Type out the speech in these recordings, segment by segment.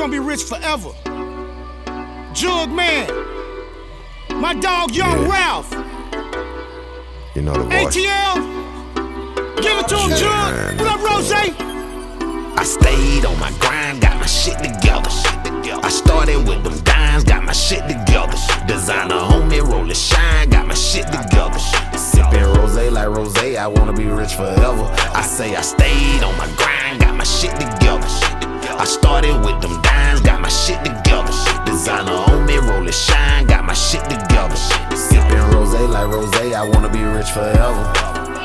gonna be rich forever. Jug Man. My dog Young Yeah. Ralph. You know the voice. ATL. Give it to him, Jug Jug. What up, Rose? I stayed on my grind, got my shit together. I started with them dimes, got my shit together. Designer homie, roll it shine, got my shit together. Sipping rose like Ross, I wanna be rich forever. I say I stayed on my grind, got my shit together. I started with them it shine, got my shit together. Sipping rose like Ross, I wanna be rich forever.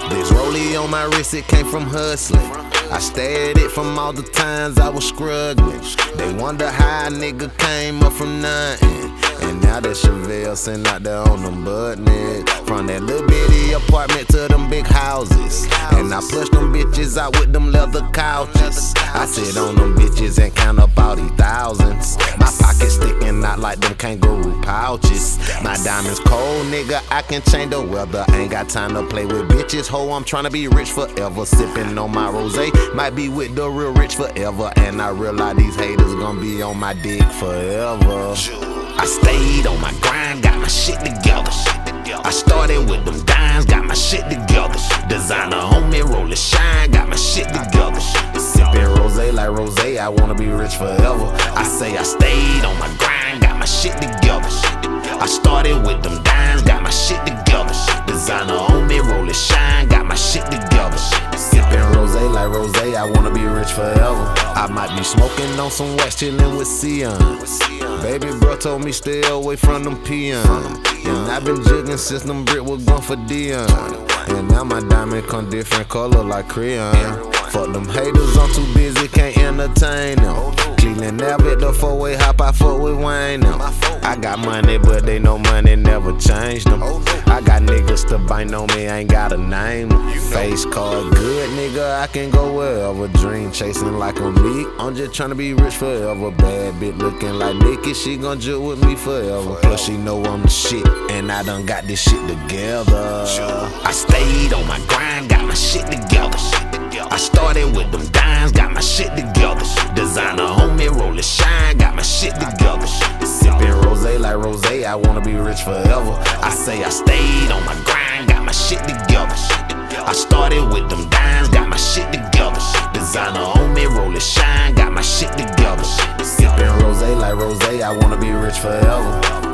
This rollie on my wrist, it came from hustling. I stared it from all the times I was struggling. They wonder how a nigga came up from nothing. And now that Chevelle sitting out there on them buttons. From that little bitty apartment to them big houses. And I plush them bitches out with them leather couches. I sit on them bitches and count My diamonds cold, nigga. I can change the weather. Ain't got time to play with bitches. Ho, I'm tryna be rich forever. Sipping on my rose. Might be with the real rich forever. And I realize these haters gonna be on my dick forever. I stayed on my grind, got my shit together. I started with them dimes, got my shit together. Designer homie, roll it shine, got my shit together. Sipping rose like Ross, I wanna be rich forever. I say I stayed on my grind, got my shit together. Started with them dimes, got my shit together. Designer homie, roll it shine, got my shit together. Sipping rose like Ross, I wanna be rich forever. I might be smoking on some wax, chillin' with Sion. Baby bro told me stay away from them peons. And I've been jigging since them brick was going for Dion. And now my diamond come different color like crayon. Fuck them haters, I'm too busy, can't entertain them. Cleveland Abbott, the four way hop, I fuck with Wayne them. I got money, but they know money never changed them. I got niggas to bind on me, ain't got a name. Face card good, nigga, I can go wherever. Dream chasing like a me. I'm just tryna be rich forever. Bad bitch looking like Nicki, she gon' jug with me forever. Plus, she know I'm the shit, and I done got this shit together. I stayed on my grind, got my shit together. I started with them dimes, got my shit together. Designer I wanna be rich forever. I say I stayed on my grind, got my shit together. I started with them dimes, got my shit together. Designer homie, roll it shine, got my shit together. Sipping rose like Ross, I wanna be rich forever.